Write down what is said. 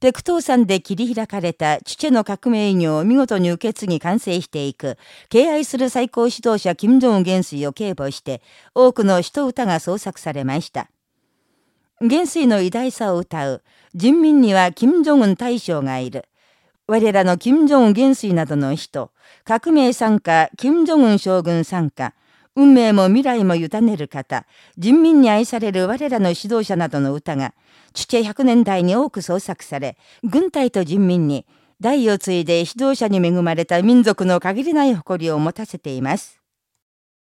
北東山で切り開かれたチチェの革命業を見事に受け継ぎ完成していく、敬愛する最高指導者金正恩元帥を警護して、多くの人歌が創作されました。元帥の偉大さを歌う、人民には金正恩大将がいる。我らの金正恩元帥などの人、革命参加、金正恩将軍参加、運命も未来も委ねる方、人民に愛される我らの指導者などの歌が、チュチェ100年代に多く創作され、軍隊と人民に、代を継いで指導者に恵まれた民族の限りない誇りを持たせています。